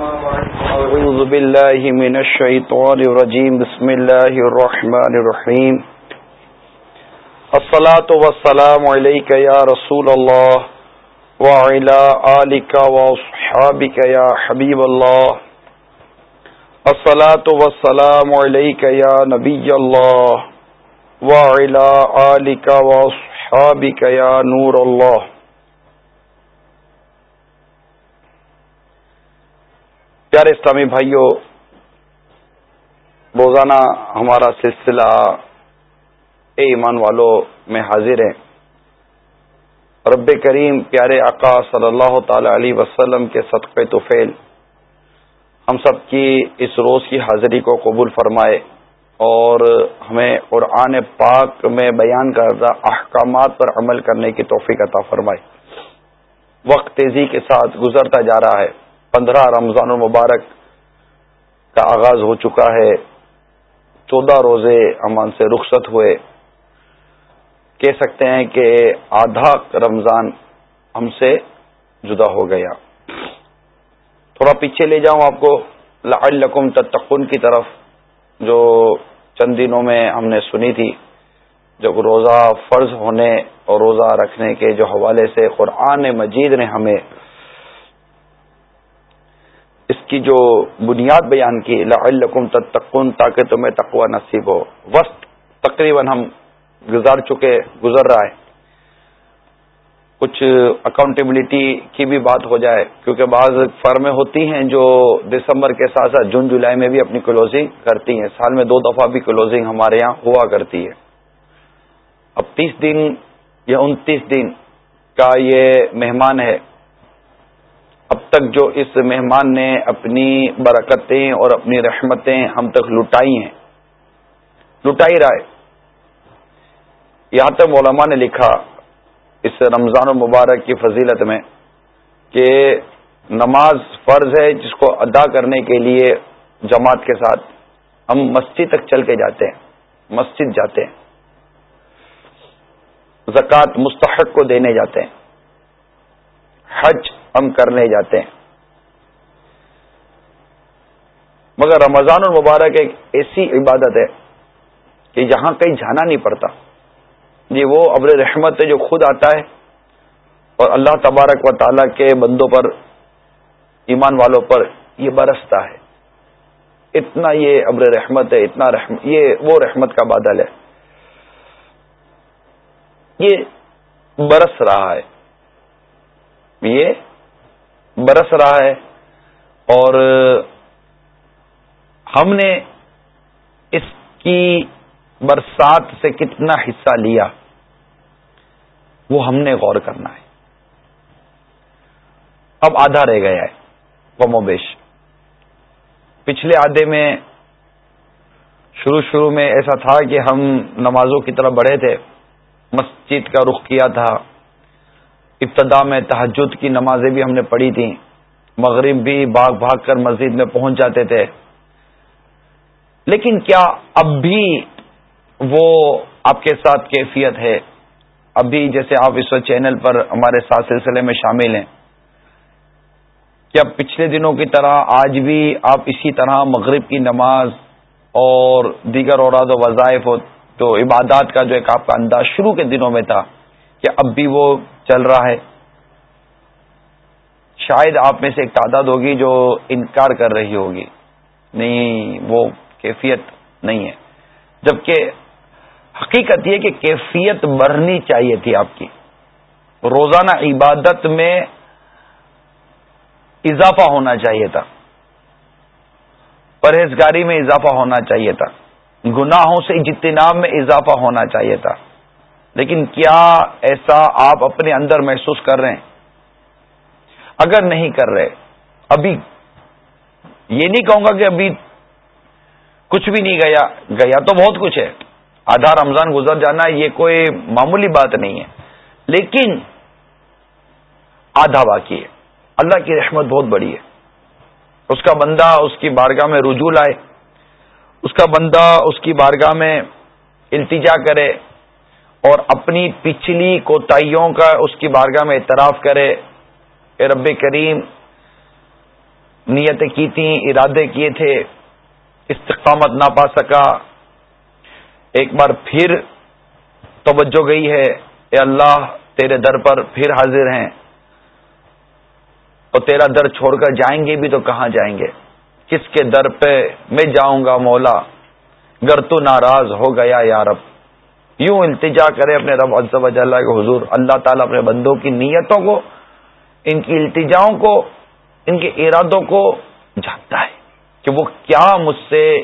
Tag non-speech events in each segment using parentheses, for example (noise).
أعوذ بالله من الشيطان الرجيم. بسم الله الرحمن الرحيم. الصلاة والسلام عليك يا رسول الله وعلى آلك وصحابك يا حبيب الله. الصلاة والسلام عليك يا نبي الله وعلى آلك وصحابك يا نور الله. پیارے اسلامی بھائیوں روزانہ ہمارا سلسلہ اے ایمان والوں میں حاضر ہیں۔ رب کریم پیارے آقا صلی اللہ تعالی علیہ وسلم کے صدقے توفیل ہم سب کی اس روز کی حاضری کو قبول فرمائے اور ہمیں قرآن پاک میں بیان کردہ احکامات پر عمل کرنے کی توفیق عطا فرمائے۔ وقت تیزی کے ساتھ گزرتا جا رہا ہے۔ پندرہ رمضان المبارک کا آغاز ہو چکا ہے۔ چودہ روزے امان سے رخصت ہوئے۔ کہہ سکتے ہیں کہ آدھا رمضان ہم سے جدا ہو گیا۔ تھوڑا پیچھے لے جاؤں آپ کو۔ لعلکم تتقن کی طرف جو چند دنوں میں ہم نے سنی تھی۔ جب روزہ فرض ہونے اور روزہ رکھنے کے جو حوالے سے قرآن مجید نے ہمیں کی جو بنیاد بیان کی، لعلکم تتقن تاکہ تمہیں تقوی نصیب ہو۔ وسط تقریباً ہم گزار چکے، گزر رہا ہے۔ کچھ اکاؤنٹیبلٹی کی بھی بات ہو جائے، کیونکہ بعض فرمیں ہوتی ہیں جو دسمبر کے ساتھ ساتھ جون، جولائی میں بھی اپنی کلوزنگ کرتی ہیں۔ سال میں دو دفعہ بھی کلوزنگ ہمارے یہاں ہوا کرتی ہے۔ اب تیس دن یا انتیس دن کا یہ مہمان ہے اب تک جو اس مہمان نے اپنی برکتیں اور اپنی رحمتیں ہم تک لٹائی ہیں، لٹائی رائے یہاں تک علماء نے لکھا اس رمضان المبارک کی فضیلت میں کہ نماز فرض ہے جس کو ادا کرنے کے لیے جماعت کے ساتھ ہم مسجد تک چل کے جاتے ہیں، مسجد جاتے ہیں۔ زکوٰۃ مستحق کو دینے جاتے ہیں۔ حج ہم کرنے جاتے ہیں۔ مگر رمضان المبارک ایک ایسی عبادت ہے کہ جہاں کہیں جانا نہیں پڑتا۔ یہ وہ ابر رحمت ہے جو خود آتا ہے اور اللہ تبارک و تعالی کے بندوں پر، ایمان والوں پر یہ برستا ہے۔ اتنا یہ ابر رحمت ہے، اتنا رحم، یہ وہ رحمت کا بادل ہے۔ یہ برس رہا ہے۔ یہ برس رہا ہے اور ہم نے اس کی برسات سے کتنا حصہ لیا، وہ ہم نے غور کرنا ہے۔ اب آدھا رہ گیا ہے کم و بیش۔ پچھلے آدھے میں شروع شروع میں ایسا تھا کہ ہم نمازوں کی طرف بڑھے تھے، مسجد کا رخ کیا تھا۔ ابتدا میں تحجد کی نمازیں بھی ہم نے پڑھی تھیں۔ مغرب بھی بھاگ بھاگ کر مسجد میں پہنچ جاتے تھے۔ لیکن کیا اب بھی وہ آپ کے ساتھ کیفیت ہے؟ ابھی جیسے آپ اس وقت چینل پر ہمارے ساتھ سلسلے میں شامل ہیں۔ کیا پچھلے دنوں کی طرح آج بھی آپ اسی طرح مغرب کی نماز اور دیگر اوراد و وظائف تو عبادات کا جو ایک آپ کا انداز شروع کے دنوں میں تھا کہ اب بھی وہ چل رہا ہے۔ شاید آپ میں سے ایک تعداد ہوگی جو انکار کر رہی ہوگی۔ نہیں، وہ کیفیت نہیں ہے۔ جبکہ حقیقت یہ کہ کیفیت بڑھنی چاہیے تھی آپ کی۔ روزانہ عبادت میں اضافہ ہونا چاہیے تھا۔ پرہیزگاری میں اضافہ ہونا چاہیے تھا۔ گناہوں سے اجتناب میں اضافہ ہونا چاہیے تھا۔ لیکن کیا ایسا آپ اپنے اندر محسوس کر رہے ہیں؟ اگر نہیں کر رہے، ابھی یہ نہیں کہوں گا کہ ابھی کچھ بھی نہیں گیا گیا تو بہت کچھ ہے۔ آدھا رمضان گزر جانا، یہ کوئی معمولی بات نہیں ہے۔ لیکن آدھا باقی ہے۔ اللہ کی رحمت بہت بڑی ہے۔ اس کا بندہ اس کی بارگاہ میں رجوع لائے۔ اس کا بندہ اس کی بارگاہ میں التجا کرے۔ اور اپنی پچھلی کوتاہیوں کا اس کی بارگاہ میں اعتراف کرے۔ اے رب کریم، نیتیں کی تھیں، ارادے کیے تھے، استقامت نہ پا سکا۔ ایک بار پھر توجہ گئی ہے۔ اے اللہ، تیرے در پر پھر حاضر ہیں۔ اور تیرا در چھوڑ کر جائیں گے بھی تو کہاں جائیں گے؟ کس کے در پہ میں جاؤں گا مولا؟ گر تو ناراض ہو گیا یا رب۔ یوں التجا کرے اپنے رب عز و جل کے حضور اللہ تعالیٰ اپنے بندوں کی نیتوں کو، ان کی التجاؤں کو، ان کے ارادوں کو جانتا ہے کہ وہ کیا مجھ سے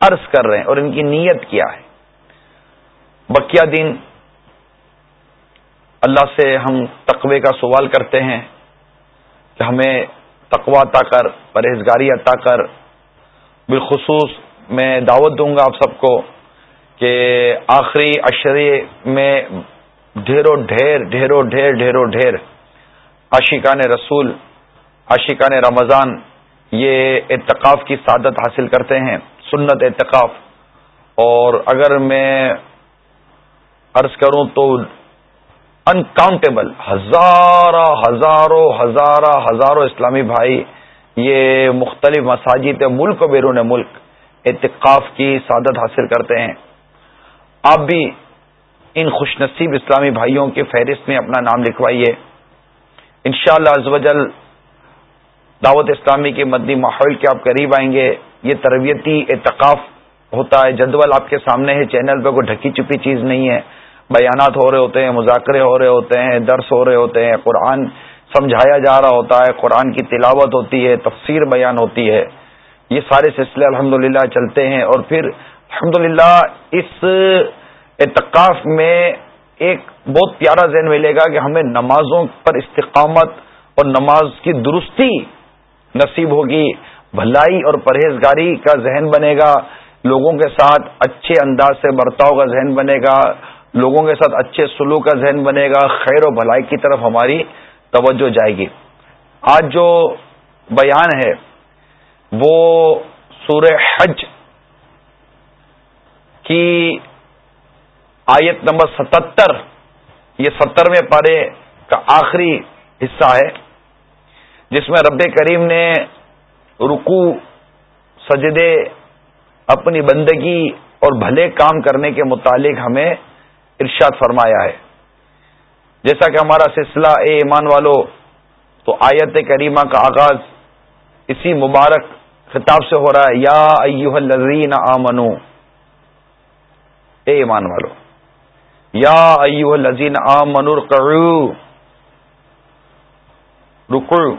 عرض کر رہے ہیں اور ان کی نیت کیا ہے۔ بکیا دن اللہ سے ہم تقوی کا سوال کرتے ہیں کہ ہمیں تقوا عطا کر، پرہیزگاری عطا کر، بالخصوص میں دعوت دوں گا آپ سب کو۔ کہ آخری اشرے میں ڈھیروں ڈھیر ڈھیروں ڈھیر ڈھیروں ڈھیر۔ عاشقان رسول، عاشقان رمضان یہ اتقاف کی سعادت حاصل کرتے ہیں، سنت اتقاف اور اگر میں عرض کروں تو انکاؤنٹیبل ہزارہ، ہزاروں ہزارہ، ہزاروں اسلامی بھائی یہ مختلف مساجد ملک و بیرون ملک اتقاف کی سعادت حاصل کرتے ہیں۔ آپ بھی ان خوش نصیب اسلامی بھائیوں کے فہرست میں اپنا نام لکھوائیے۔ ان شاء اللہ دعوت اسلامی کے مدنی ماحول کے آپ قریب آئیں گے۔ یہ تربیتی اتقاف ہوتا ہے۔ جدول آپ کے سامنے ہے، چینل پہ کوئی ڈھکی چپی چیز نہیں ہے۔ بیانات ہو رہے ہوتے ہیں، مذاکرے ہو رہے ہوتے ہیں، درس ہو رہے ہوتے ہیں۔ قرآن سمجھایا جا رہا ہوتا ہے، قرآن کی تلاوت ہوتی ہے، تفسیر بیان ہوتی ہے۔ یہ سارے سلسلے الحمد چلتے ہیں اور پھر الحمد اس اعتکاف میں ایک بہت پیارا ذہن ملے گا کہ ہمیں نمازوں پر استقامت اور نماز کی درستی نصیب ہوگی، بھلائی اور پرہیزگاری کا ذہن بنے گا، لوگوں کے ساتھ اچھے انداز سے برتاؤ کا ذہن بنے گا، لوگوں کے ساتھ اچھے سلوک کا ذہن بنے گا، خیر و بھلائی کی طرف ہماری توجہ جائے گی۔ آج جو بیان ہے، وہ سورہ حج کی آیت نمبر ستتر، یہ سترویں پارے کا آخری حصہ ہے، جس میں رب کریم نے رکو سجدے، اپنی بندگی اور بھلے کام کرنے کے متعلق ہمیں ارشاد فرمایا ہے۔ جیسا کہ ہمارا سلسلہ اے ایمان والو، تو آیت کریمہ کا آغاز اسی مبارک خطاب سے ہو رہا ہے، یا ایوہ الذین آمنو اے ایمان والو، یا ایوہ الذین آمنوا رکعو رکو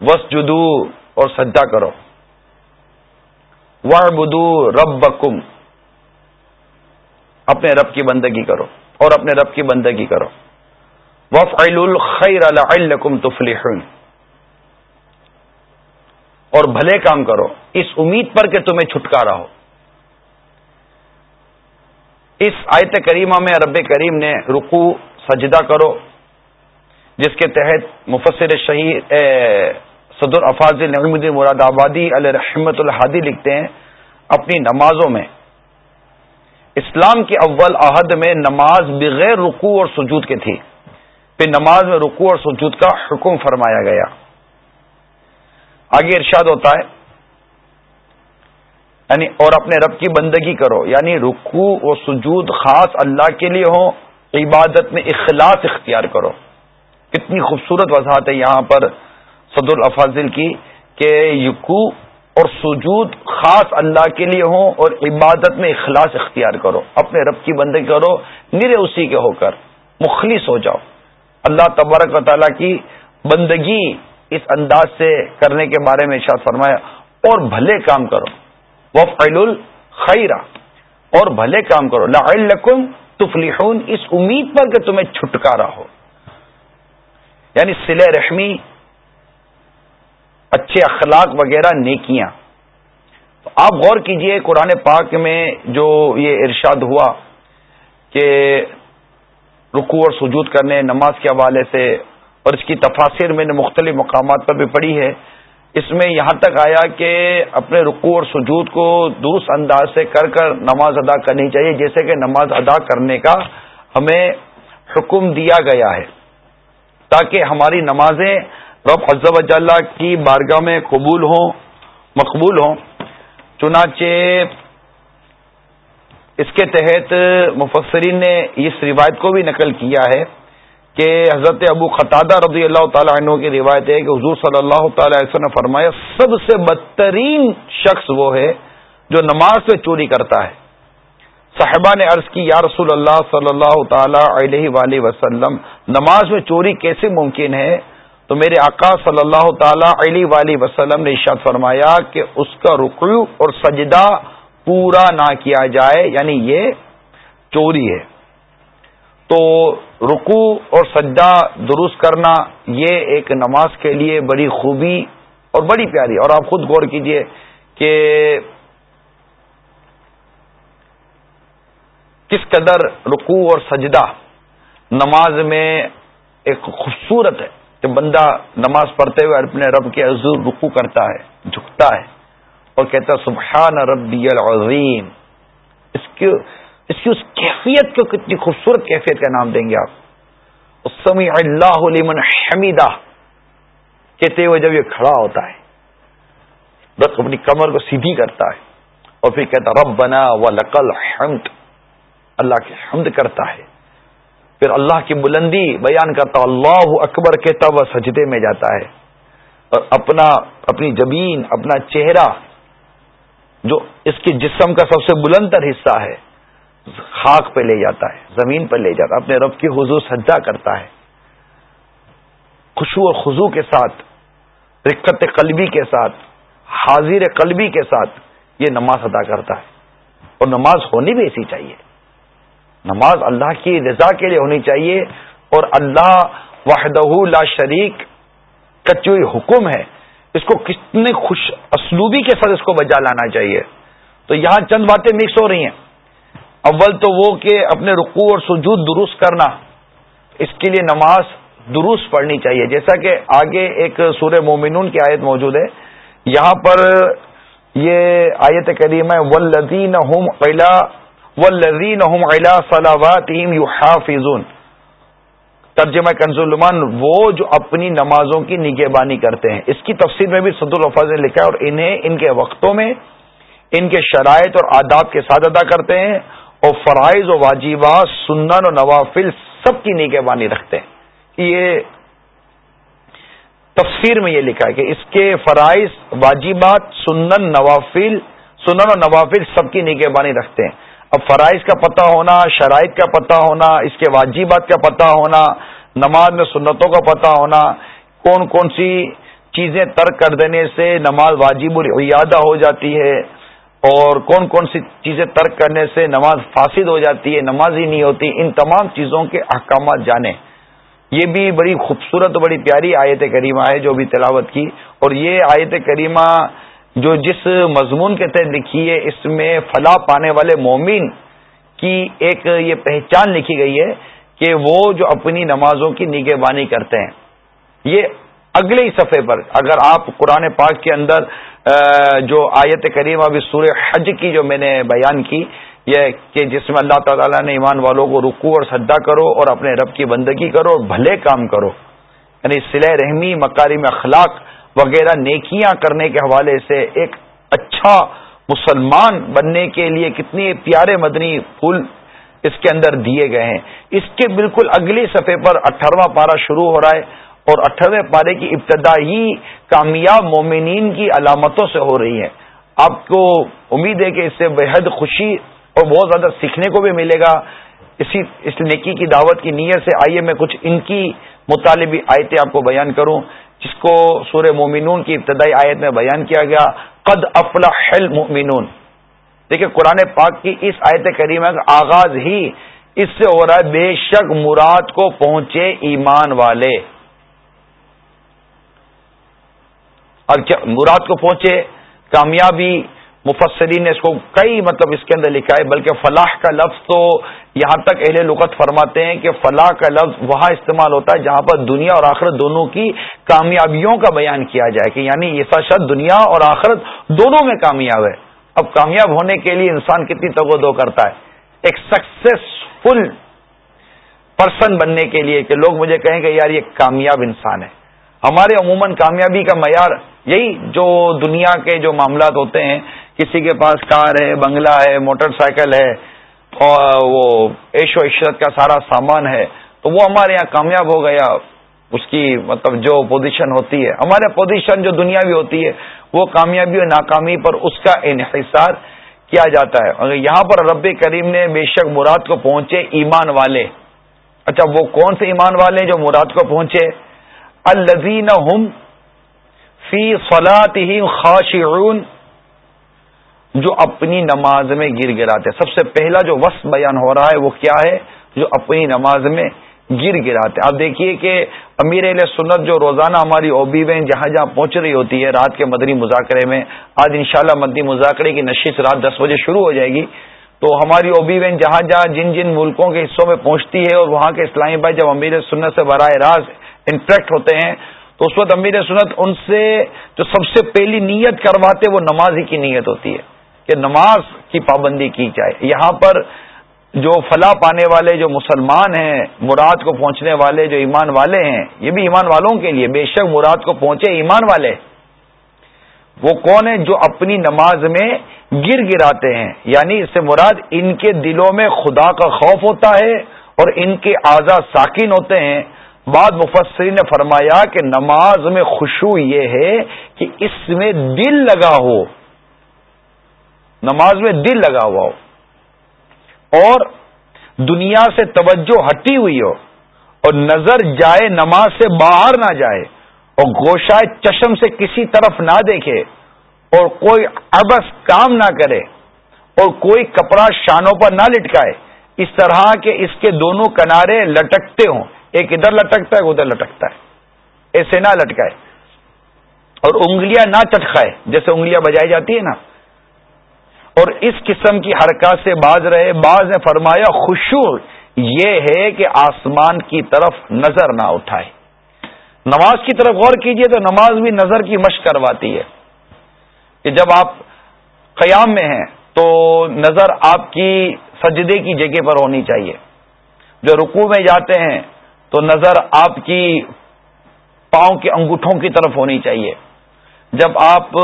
وسجدو اور سجدہ کرو۔ وعبدو ربکم، اپنے رب کی بندگی کرو اور اپنے رب کی بندگی کرو۔ وفعل الخیر لعلکم تفلحون۔ اور بھلے کام کرو، اس امید پر کہ تمہیں چھٹکارا ہو۔ اس آیت کریمہ میں رب کریم نے رکو سجدہ کرو، جس کے تحت مفسر شہید صدر افاظ نعیم الدین مراد آبادی علیہ رحمت الحادی لکھتے ہیں، اپنی نمازوں میں۔ اسلام کے اول عہد میں نماز بغیر رکوع اور سجود کے تھی۔ پھر نماز میں رکوع اور سجود کا حکم فرمایا گیا۔ آگے ارشاد ہوتا ہے یعنی اور اپنے رب کی بندگی کرو یعنی رکو و سجود خاص اللہ کے لیے ہو عبادت میں اخلاص اختیار کرو۔ کتنی خوبصورت وضاحت ہے یہاں پر صدر الافاظل کی کہ یقو اور سجود خاص اللہ کے لیے ہوں اور عبادت میں اخلاص اختیار کرو۔ اپنے رب کی بندگی کرو، نرے اسی کے ہو کر مخلص ہو جاؤ۔ اللہ تبارک و تعالیٰ کی بندگی اس انداز سے کرنے کے بارے میں ارشاد فرمایا، اور بھلے کام کرو۔ وفعل الخیرہ اور بھلے کام کرو. لعلکم تفلحون. اس امید پر کہ تمہیں چھٹکارا ہو. یعنی سل رحمی، اچھے اخلاق وغیرہ، نیکیاں. تو آپ غور کیجیے، قرآن پاک میں جو یہ ارشاد ہوا کہ رکوع اور سجود کرنے، نماز کے حوالے سے، اور اس کی تفاصر میں نے مختلف مقامات پر بھی پڑھی ہے اس میں یہاں تک آیا کہ اپنے رکوع اور سجود کو درست انداز سے کر کر نماز ادا کرنی چاہیے، جیسے کہ نماز ادا کرنے کا ہمیں حکم دیا گیا ہے۔ تاکہ ہماری نمازیں رب حضب اجاللہ کی بارگاہ میں قبول ہوں، مقبول ہوں۔ چنانچہ اس کے تحت مفسرین نے اس روایت کو بھی نقل کیا ہے۔ کہ حضرت ابو خطادہ رضی اللہ تعالیٰ عنہ کی روایت ہے کہ حضور صلی اللہ تعالی علیہ نے فرمایا، سب سے بدترین شخص وہ ہے جو نماز میں چوری کرتا ہے۔ صاحبہ نے عرض کی، یا رسول اللہ صلی اللہ تعالی علیہ وآلہ وسلم، نماز میں چوری کیسے ممکن ہے؟ تو میرے آقا صلی اللہ تعالی علیہ وآلہ وسلم نے ارشاد فرمایا کہ اس کا رکوع اور سجدہ پورا نہ کیا جائے یعنی یہ چوری ہے۔ تو رکو اور سجدہ درست کرنا یہ ایک نماز کے لیے بڑی خوبی اور بڑی پیاری اور آپ خود غور کیجیے کہ کس قدر رکو اور سجدہ نماز میں ایک خوبصورت ہے کہ بندہ نماز پڑھتے ہوئے اپنے رب کے عزور رکو کرتا ہے، جھکتا ہے اور کہتا ہے سبحان ربی العظیم۔ اس کی اس کی اس کیفیت کو کتنی خوبصورت کیفیت کا نام دیں گے آپ۔ سمی اللہ لمن حمیدہ۔ کہتے ہوئے جب یہ کھڑا ہوتا ہے، بس اپنی کمر کو سیدھی کرتا ہے اور پھر کہتا رب بنا و لقل حمد اللہ کی حمد کرتا ہے۔ پھر اللہ کی بلندی بیان کرتا اللہ اکبر کہتا وہ سجدے میں جاتا ہے۔ اور اپنا، اپنی زمین اپنا چہرہ جو اس کے جسم کا سب سے بلند تر حصہ ہے خاک پہ لے جاتا ہے، زمین پہ لے جاتا ہے، اپنے رب کی حضور سجدہ کرتا ہے۔ خوشو اور خزو کے ساتھ، رکت قلبی کے ساتھ، حاضر قلبی کے ساتھ یہ نماز ادا کرتا ہے۔ اور نماز ہونی بھی ایسی چاہیے۔ نماز اللہ کی رضا کے لیے ہونی چاہیے۔ اور اللہ وحدہ لا شریک کا جو حکم ہے۔ اس کو کتنے خوش اسلوبی کے ساتھ اس کو بجا لانا چاہیے۔ تو یہاں چند باتیں مکس ہو رہی ہیں۔ اول تو وہ کہ اپنے رقو اور سجود درست کرنا، اس کے لیے نماز درست پڑھنی چاہیے۔ جیسا کہ آگے ایک سورہ مومنون کی آیت موجود ہے۔ یہاں پر یہ آیت کریم ہے ولدین ولزین فیضون ترجمہ کنزولمان وہ جو اپنی نمازوں کی نگہبانی کرتے ہیں۔ اس کی تفصیل میں بھی صد الفاظ نے لکھا ہے اور انہیں ان کے وقتوں میں ان کے شرائط اور آداب کے ساتھ ادا کرتے ہیں۔ اور فرائض و واجبات، سنن و نوافل سب کی نگہبانی رکھتے ہیں۔ یہ تفسیر میں یہ لکھا ہے کہ اس کے فرائض، واجبات، سنن، نوافل، سنن و نوافل سب کی نگہبانی رکھتے ہیں۔ اب فرائض کا پتہ ہونا، شرائط کا پتہ ہونا، اس کے واجبات کا پتہ ہونا، نماز میں سنتوں کا پتہ ہونا، کون کون سی چیزیں ترک کر دینے سے نماز واجب العیادہ ہو جاتی ہے۔ اور کون کون سی چیزیں ترک کرنے سے نماز فاسد ہو جاتی ہے، نماز ہی نہیں ہوتی، ان تمام چیزوں کے احکامات جانیں۔ یہ بھی بڑی خوبصورت بڑی پیاری آیت کریمہ ہے جو بھی تلاوت کی۔ اور یہ آیت کریمہ جو جس مضمون کے تحت لکھی ہے، اس میں فلاح پانے والے مومن کی ایک یہ پہچان لکھی گئی ہے کہ وہ جو اپنی نمازوں کی نگہ بانی کرتے ہیں۔ یہ اگلے ہی صفحے پر، اگر آپ قرآن پاک کے اندر جو آیت کریم ابھی سورہ حج کی جو میں نے بیان کی، یہ کہ جس میں اللہ تعالیٰ نے ایمان والوں کو رکو اور سدا کرو اور اپنے رب کی بندگی کرو اور بھلے کام کرو۔ یعنی سلح رحمی مکاری میں اخلاق وغیرہ نیکیاں کرنے کے حوالے سے ایک اچھا مسلمان بننے کے لیے کتنے پیارے مدنی پھول اس کے اندر دیے گئے ہیں۔ اس کے بالکل اگلی صفحے پر اٹھارہواں پارا شروع ہو رہا ہے۔ اور اٹھارہویں پارے کی ابتدا ہی کامیاب مومنین کی علامتوں سے ہو رہی ہے آپ کو امید ہے کہ اس سے بےحد خوشی اور بہت زیادہ سیکھنے کو بھی ملے گا۔ اسی اس نیکی کی دعوت کی نیت سے آئیے، میں کچھ ان کی مطالبی آیتیں آپ کو بیان کروں، جس کو سورہ مومنون کی ابتدائی آیت میں بیان کیا گیا۔ قد افلح المؤمنون۔ دیکھیں، قرآن پاک کی اس آیت کریمہ کا آغاز ہی اس سے ہو رہا ہے، بے شک مراد کو پہنچے ایمان والے۔ اور کیا مراد کو پہنچے، کامیابی، مفسرین نے اس کو کئی مطلب اس کے اندر لکھا ہے، بلکہ فلاح کا لفظ تو یہاں تک اہل لغت فرماتے ہیں کہ فلاح کا لفظ وہاں استعمال ہوتا ہے جہاں پر دنیا اور آخرت دونوں کی کامیابیوں کا بیان کیا جائے کہ یعنی ایسا شد دنیا اور آخرت دونوں میں کامیاب ہے۔ اب کامیاب ہونے کے لیے انسان کتنی تگ دو کرتا ہے۔ ایک سکسیسفل پرسن بننے کے لیے کہ لوگ مجھے کہیں کہ یار یہ کامیاب انسان ہے۔ ہمارے عموماً کامیابی کا معیار یہی جو دنیا کے جو معاملات ہوتے ہیں، کسی کے پاس کار ہے، بنگلہ ہے، موٹر سائیکل ہے، اور وہ عیش و عشرت کا سارا سامان ہے، تو وہ ہمارے یہاں کامیاب ہو گیا۔ اس کی مطلب جو پوزیشن ہوتی ہے، ہمارے پوزیشن جو دنیا بھی ہوتی ہے، وہ کامیابی اور ناکامی پر اس کا انحصار کیا جاتا ہے۔ اگر یہاں پر رب کریم نے بے شک مراد کو پہنچے ایمان والے۔ اچھا وہ کون سے ایمان والے جو مراد کو پہنچے؟ الزین فی فلاط خاشعون، جو اپنی نماز میں گر گراتے سب سے پہلا جو وصف بیان ہو رہا ہے وہ کیا ہے؟ جو اپنی نماز میں گر گراتے آپ دیکھیے کہ امیر علیہ سنت جو روزانہ ہماری اوبی میں جہاں جہاں پہنچ رہی ہوتی ہے، رات کے مدنی مذاکرے میں، آج انشاءاللہ مدنی مذاکرے کی نشست رات دس بجے شروع ہو جائے گی۔ تو ہماری اوبی وین جہاں جہاں جن جن ملکوں کے حصوں میں پہنچتی ہے اور وہاں کے اسلامی بھائی جب امیر سنت سے براہ راست انٹریکٹ ہوتے ہیں، تو اس وقت امیر سنت ان سے جو سب سے پہلی نیت کرواتے وہ نماز ہی کی نیت ہوتی ہے کہ نماز کی پابندی کی جائے۔ یہاں پر جو فلاح پانے والے، جو مسلمان ہیں، مراد کو پہنچنے والے، جو ایمان والے ہیں، یہ بھی ایمان والوں کے لیے، بے شک مراد کو پہنچے ایمان والے۔ وہ کون ہے جو اپنی نماز میں گر گراتے ہیں؟ یعنی اس سے مراد ان کے دلوں میں خدا کا خوف ہوتا ہے اور ان کے آزاد ساکن ہوتے ہیں۔ بعد مفسرین نے فرمایا کہ نماز میں خوشبو یہ ہے کہ اس میں دل لگا ہو، نماز میں دل لگا ہوا ہو، اور دنیا سے توجہ ہٹی ہوئی ہو، اور نظر جائے نماز سے باہر نہ جائے، اور گوشائے چشم سے کسی طرف نہ دیکھے، اور کوئی ابس کام نہ کرے، اور کوئی کپڑا شانوں پر نہ لٹکائے، اس طرح کے اس کے دونوں کنارے لٹکتے ہوں۔ ایک ادھر لٹکتا ہے ادھر لٹکتا ہے۔ ایسے نہ لٹکائے۔ اور انگلیاں نہ چٹکائے، جیسے انگلیاں بجائی جاتی ہے نا۔ اور اس قسم کی حرکات سے باز رہے۔ باز نے فرمایا خوشو یہ ہے کہ آسمان کی طرف نظر نہ اٹھائے۔ نماز کی طرف غور کیجیے تو نماز بھی نظر کی مشق کرواتی ہے۔ کہ جب آپ قیام میں ہیں تو نظر آپ کی سجدے کی جگہ پر ہونی چاہیے۔ جو رکوع میں جاتے ہیں تو نظر آپ کی پاؤں کے انگوٹھوں کی طرف ہونی چاہیے۔ جب آپ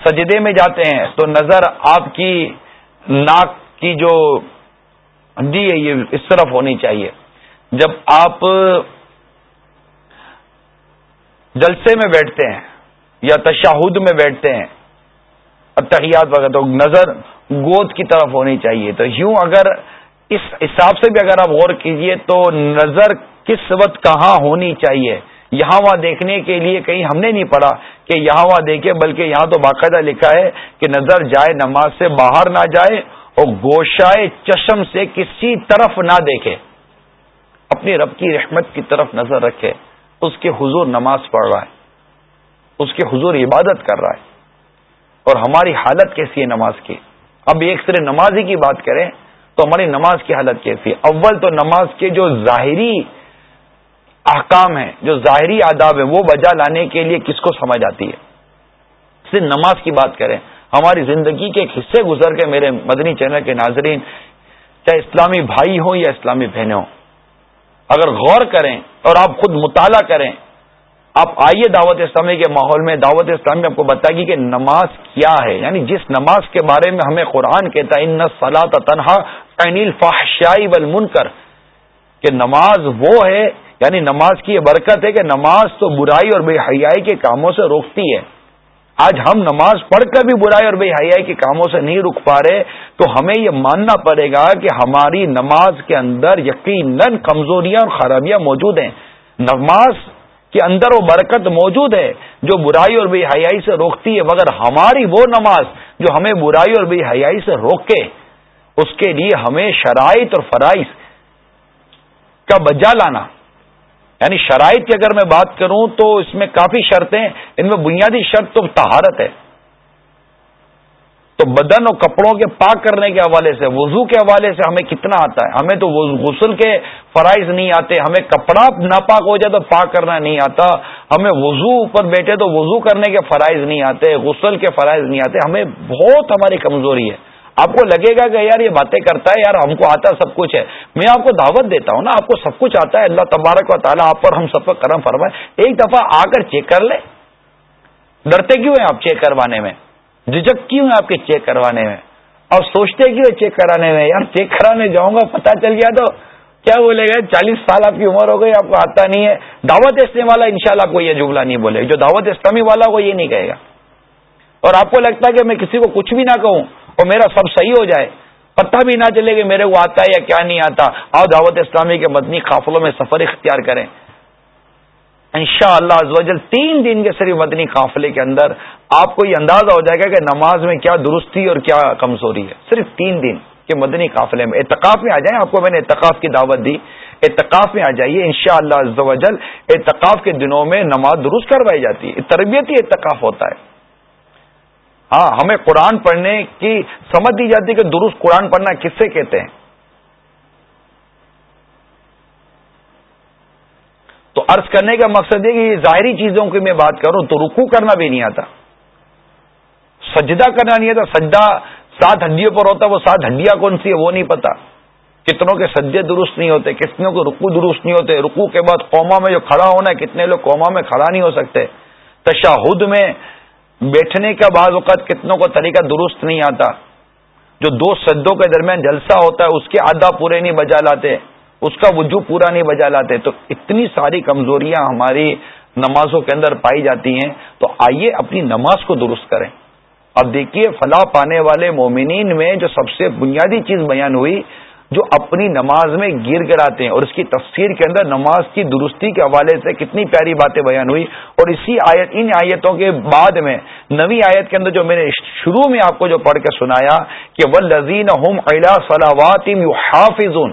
سجدے میں جاتے ہیں تو نظر آپ کی ناک کی جو ہڈی ہے یہ اس طرف ہونی چاہیے۔ جب آپ جلسے میں بیٹھتے ہیں یا تشاہد میں بیٹھتے ہیں، اتحیات وغیرہ، تو نظر گود کی طرف ہونی چاہیے۔ تو یوں اگر اس حساب سے بھی اگر آپ غور کیجیے تو نظر کس وقت کہاں ہونی چاہیے؟ یہاں وہاں دیکھنے کے لیے کہیں ہم نے نہیں پڑھا کہ یہاں وہاں دیکھے، بلکہ یہاں تو باقاعدہ لکھا ہے کہ نظر جائے نماز سے باہر نہ جائے اور گوشائے چشم سے کسی طرف نہ دیکھے۔ اپنی رب کی رحمت کی طرف نظر رکھے۔ اس کے حضور نماز پڑھ رہا ہے۔ اس کے حضور عبادت کر رہا ہے۔ اور ہماری حالت کیسی ہے نماز کی؟ اب ایک سرے نمازی کی بات کریں تو ہماری نماز کی حالت کیسی؟ ہے اول تو نماز کے جو ظاہری احکام ہیں، جو ظاہری آداب ہیں، وہ بجا لانے کے لیے کس کو سمجھ آتی ہے؟ صرف نماز کی بات کریں، ہماری زندگی کے ایک حصے گزر کے میرے مدنی چینل کے ناظرین، چاہے اسلامی بھائی ہوں یا اسلامی بہنیں ہوں، اگر غور کریں اور آپ خود مطالعہ کریں، آپ آئیے دعوت اسلامی کے ماحول میں، دعوت اسلامی آپ کو بتائے گی کہ نماز کیا ہے؟ یعنی جس نماز کے بارے میں ہمیں قرآن کہتا ہے، ان سلاط تنہا انیل فاشائی بل کہ نماز وہ ہے یعنی نماز کی یہ برکت ہے کہ نماز تو برائی اور بے حیائی کے کاموں سے روکتی ہے۔ آج ہم نماز پڑھ کر بھی برائی اور بے حیائی کے کاموں سے نہیں رک پا رہے، تو ہمیں یہ ماننا پڑے گا کہ ہماری نماز کے اندر یقیناً کمزوریاں اور خرابیاں موجود ہیں۔ نماز کے اندر وہ برکت موجود ہے جو برائی اور بے حیائی سے روکتی ہے، مگر ہماری وہ نماز جو ہمیں برائی اور بے حیائی سے روکے۔ اس کے لیے ہمیں شرائط اور فرائض کا بجا لانا۔ یعنی شرائط کی اگر میں بات کروں تو اس میں کافی شرطیں، ان میں بنیادی شرط تو تہارت ہے۔ تو بدن اور کپڑوں کے پاک کرنے کے حوالے سے، وضو کے حوالے سے ہمیں کتنا آتا ہے؟ ہمیں تو غسل کے فرائض نہیں آتے، ہمیں کپڑا ناپاک ہو جائے تو پاک کرنا نہیں آتا۔ ہمیں وضو پر بیٹھے تو وضو کرنے کے فرائض نہیں آتے، غسل کے فرائض نہیں آتے۔ ہمیں بہت ہماری کمزوری ہے۔ آپ کو لگے گا کہ یار یہ باتیں کرتا ہے، یار ہم کو آتا سب کچھ ہے۔ میں آپ کو دعوت دیتا ہوں نا، آپ کو سب کچھ آتا ہے۔ اللہ تبارک و تعالیٰ آپ پر ہم سب پر کرم فرمائے۔ ایک دفعہ آ کر چیک کر لے۔ ڈرتے کیوں ہیں آپ چیک کروانے میں؟ جھجک کیوں ہے آپ کے چیک کروانے میں؟ اور سوچتے کیوں چیک کرانے میں؟ یار چیک کرانے جاؤں گا پتا چل گیا تو کیا بولے گا؟ چالیس سال آپ کی عمر ہو گئی، آپ کو آتا نہیں ہے۔ دعوت اسلام والا انشاءاللہ شاء کو یہ جملہ نہیں بولے جو دعوت اسلامی والا وہ یہ نہیں کہے گا۔ اور آپ کو لگتا ہے کہ میں کسی کو کچھ بھی نہ کہوں۔ اور میرا سب صحیح ہو جائے، پتہ بھی نہ چلے کہ میرے کو آتا ہے یا کیا نہیں آتا۔ آؤ دعوت اسلامی کے مدنی قافلوں میں سفر اختیار کریں۔ ان شاء اللہ تین دن کے صرف مدنی قافلے کے اندر آپ کو یہ اندازہ ہو جائے گا کہ نماز میں کیا درستی اور کیا کمزوری ہے۔ صرف تین دن کے مدنی قافلے میں۔ اعتکاف میں آ جائیں، آپ کو میں نے اعتکاف کی دعوت دی۔ اعتکاف میں آ جائیے ان شاء اللہ اعتکاف کے دنوں میں نماز درست کروائی جاتی ہے۔ تربیتی اعتکاف ہوتا ہے۔ ہاں ہمیں قرآن پڑھنے کی سمجھ دی جاتی کہ درست قرآن پڑھنا کس سے کہتے ہیں؟ تو عرض کرنے کا مقصد ہے کہ یہ ظاہری چیزوں کی میں بات کروں، تو رکو کرنا بھی نہیں آتا۔ سجدہ کرنا نہیں آتا، سجدہ سات ہڈیوں پر ہوتا، وہ سات ہڈیاں کون سی ہے وہ نہیں پتا۔ کتنوں کے سجے درست نہیں ہوتے، کتنوں کے رکو درست نہیں ہوتے۔ رکو کے بعد قوما میں جو کھڑا ہونا ہے، کتنے لوگ قوما میں کھڑا نہیں ہو سکتے۔ تشاہد میں بیٹھنے کا بعض اوقات کتنوں کو طریقہ درست نہیں آتا۔ جو دو سدوں کے درمیان جلسہ ہوتا ہے، اس کے آدھا پورے نہیں بجا لاتے، اس کا وجو پورا نہیں بجا لاتے۔ تو اتنی ساری کمزوریاں ہماری نمازوں کے اندر پائی جاتی ہیں۔ تو آئیے اپنی نماز کو درست کریں۔ اب دیکھیے، فلاح پانے والے مومنین میں جو سب سے بنیادی چیز بیان ہوئی جو اپنی نماز میں گر گراتے ہیں اور اس کی تفسیر کے اندر نماز کی درستی کے حوالے سے کتنی پیاری باتیں بیان ہوئی اور اسی آیت، ان آیتوں کے بعد میں نوی آیت کے اندر جو میں نے شروع میں آپ کو جو پڑھ کے سنایا کہ وہ لذین ہم الا حافظون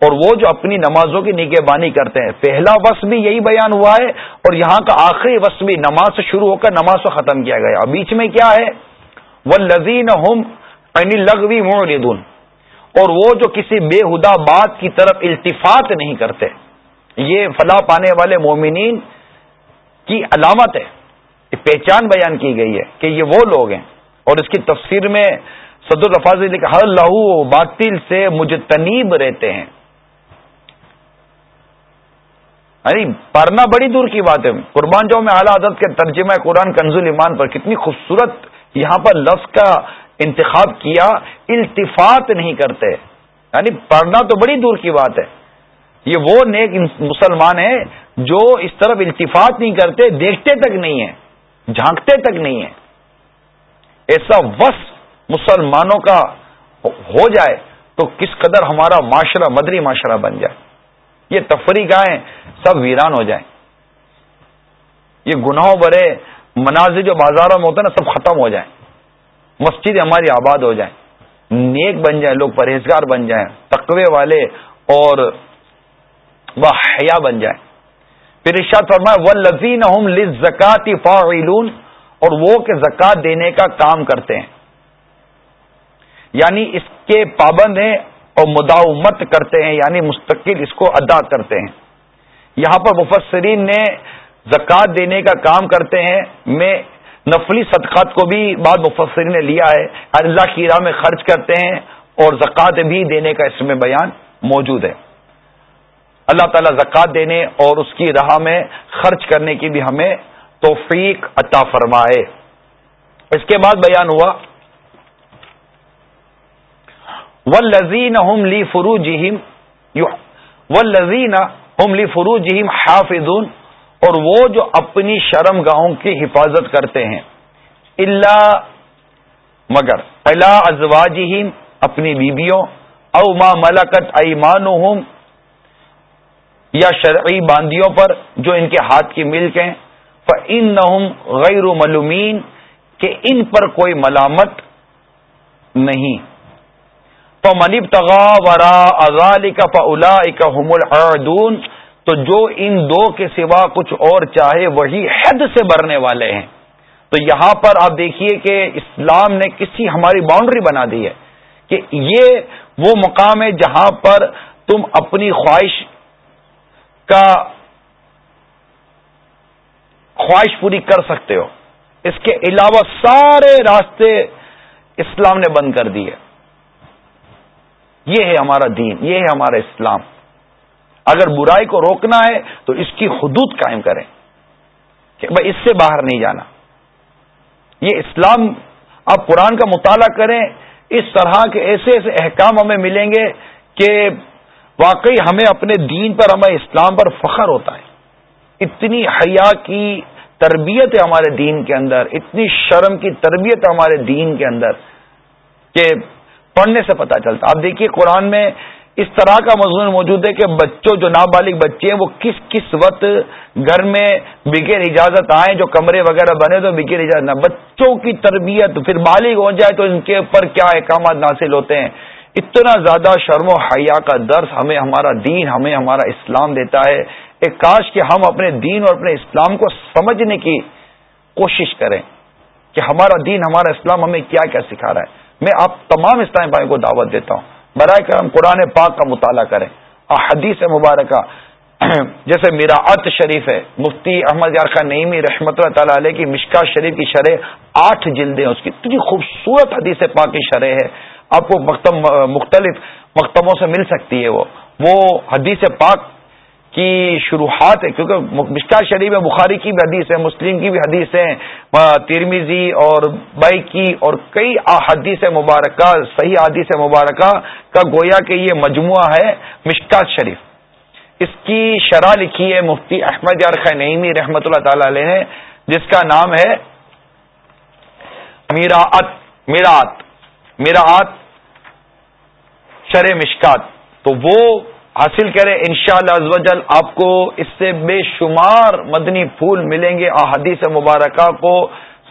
اور وہ جو اپنی نمازوں کی نگہ بانی کرتے ہیں۔ پہلا وس بھی یہی بیان ہوا ہے اور یہاں کا آخری وس بھی نماز سے شروع ہو کر نماز کو ختم کیا گیا۔ بیچ میں کیا ہے؟ وہ لذین لغوی معردون اور وہ جو کسی بے ہدا بات کی طرف التفات نہیں کرتے، یہ فلاح پانے والے مومنین کی علامت ہے۔ پہچان بیان کی گئی ہے کہ یہ وہ لوگ ہیں۔ اور اس کی تفسیر میں صدر رفاظ ہر لہو باطل سے مجتنیب رہتے ہیں۔ ارے پڑھنا بڑی دور کی بات ہے۔ قربان جو میں اعلیٰ حضرت کے ترجمہ قرآن کنزول ایمان پر کتنی خوبصورت یہاں پر لفظ کا انتخاب کیا، التفات نہیں کرتے۔ یعنی پڑھنا تو بڑی دور کی بات ہے۔ یہ وہ نیک مسلمان ہیں جو اس طرف التفات نہیں کرتے، دیکھتے تک نہیں ہیں، جھانکتے تک نہیں ہیں۔ ایسا وس مسلمانوں کا ہو جائے تو کس قدر ہمارا معاشرہ مدری معاشرہ بن جائے۔ یہ تفریح گاہیں سب ویران ہو جائیں۔ یہ گناہوں برے مناظر جو بازاروں میں ہوتے ہیں نا، سب ختم ہو جائیں۔ مسجد ہماری آباد ہو جائیں۔ نیک بن جائیں، لوگ پرہیزگار بن جائیں، تقوی والے اور وہ حیا بن جائیں۔ پھر ارشاد فرمائے و لذین زکاتی فاعلون، اور وہ کہ زکات دینے کا کام کرتے ہیں۔ یعنی اس کے پابند ہیں اور مداومت کرتے ہیں یعنی مستقل اس کو ادا کرتے ہیں۔ یہاں پر مفسرین نے زکوٰۃ دینے کا کام کرتے ہیں، میں نفلی صدقات کو بھی بعد مفسرین نے لیا ہے۔ اللہ کی راہ میں خرچ کرتے ہیں اور زکوٰۃ بھی دینے کا اس میں بیان موجود ہے۔ اللہ تعالی زکوٰۃ دینے اور اس کی راہ میں خرچ کرنے کی بھی ہمیں توفیق عطا فرمائے۔ اس کے بعد بیان ہوا۔ و لذین لی فرو جہم و لذین ہم لی فرو جہم حافظون۔ اور وہ جو اپنی شرم گاہوں کی حفاظت کرتے ہیں۔ اللہ مگر اللہ ازواجہم، اپنی بیبیوں او ما ملکت ایمان یا شرعی باندیوں پر جو ان کے ہاتھ کی ملک ہیں۔ ان غیر ملومین کہ ان پر کوئی ملامت نہیں۔ تو منیب تغا ورا ازال کا فلا الدون تو جو ان دو کے سوا کچھ اور چاہے وہی حد سے بھرنے والے ہیں۔ تو یہاں پر آپ دیکھیے کہ اسلام نے کسی ہماری باؤنڈری بنا دی ہے کہ یہ وہ مقام ہے جہاں پر تم اپنی خواہش کا خواہش پوری کر سکتے ہو۔ اس کے علاوہ سارے راستے اسلام نے بند کر دیے۔ یہ ہے ہمارا دین، یہ ہے ہمارا اسلام۔ اگر برائی کو روکنا ہے تو اس کی حدود قائم کریں کہ بھائی اس سے باہر نہیں جانا۔ یہ اسلام آپ قرآن کا مطالعہ کریں، اس طرح کے ایسے ایسے احکام ہمیں ملیں گے کہ واقعی ہمیں اپنے دین پر، ہمیں اسلام پر فخر ہوتا ہے۔ اتنی حیا کی تربیت ہے ہمارے دین کے اندر، اتنی شرم کی تربیت ہے ہمارے دین کے اندر کہ پڑھنے سے پتا چلتا۔ آپ دیکھیے قرآن میں اس طرح کا مضمون موجود ہے کہ بچوں، جو نابالغ بچے ہیں، وہ کس کس وقت گھر میں بغیر اجازت آئیں، جو کمرے وغیرہ بنے تو بغیر اجازت نہ، بچوں کی تربیت پھر بالغ ہو جائے تو ان کے اوپر کیا احکامات حاصل ہوتے ہیں؟ اتنا زیادہ شرم و حیا کا درس ہمیں، ہمارا دین ہمیں، ہمارا اسلام دیتا ہے۔ ایک کاش کہ ہم اپنے دین اور اپنے اسلام کو سمجھنے کی کوشش کریں کہ ہمارا دین، ہمارا اسلام ہمیں کیا کیا سکھا رہا ہے۔ میں آپ تمام اسلام بھائی کو دعوت دیتا ہوں۔ برائے کرم قرآن پاک کا مطالعہ کریں۔ حدیث مبارکہ۔ (clears throat) جیسے میرا ات شریف ہے، مفتی احمد یار خان نعیمی رحمت اللہ تعالی علیہ کی مشکا شریف کی شرح آٹھ جلدیں اس کی اتنی خوبصورت حدیث پاک کی شرح ہے۔ آپ کو مختلف مکتبوں سے مل سکتی ہے وہ۔ وہ حدیث پاک کی شروحات ہے کیونکہ مشکا شریف میں بخاری کی بھی حدیث ہے مسلم کی بھی حدیث ہے ترمیزی اور بائی کی اور کئی حدیث مبارکہ، صحیح حدیث مبارکہ کا گویا کہ یہ مجموعہ ہے مشکات شریف۔ اس کی شرح لکھی ہے مفتی احمد یار نعیمی رحمۃ اللہ تعالی علیہ نے، جس کا نام ہے میراعت میراعت میراعت شر مشکات۔ تو وہ حاصل کریں ان شاء اللہ آپ کو اس سے بے شمار مدنی پھول ملیں گے احادیث مبارکہ کو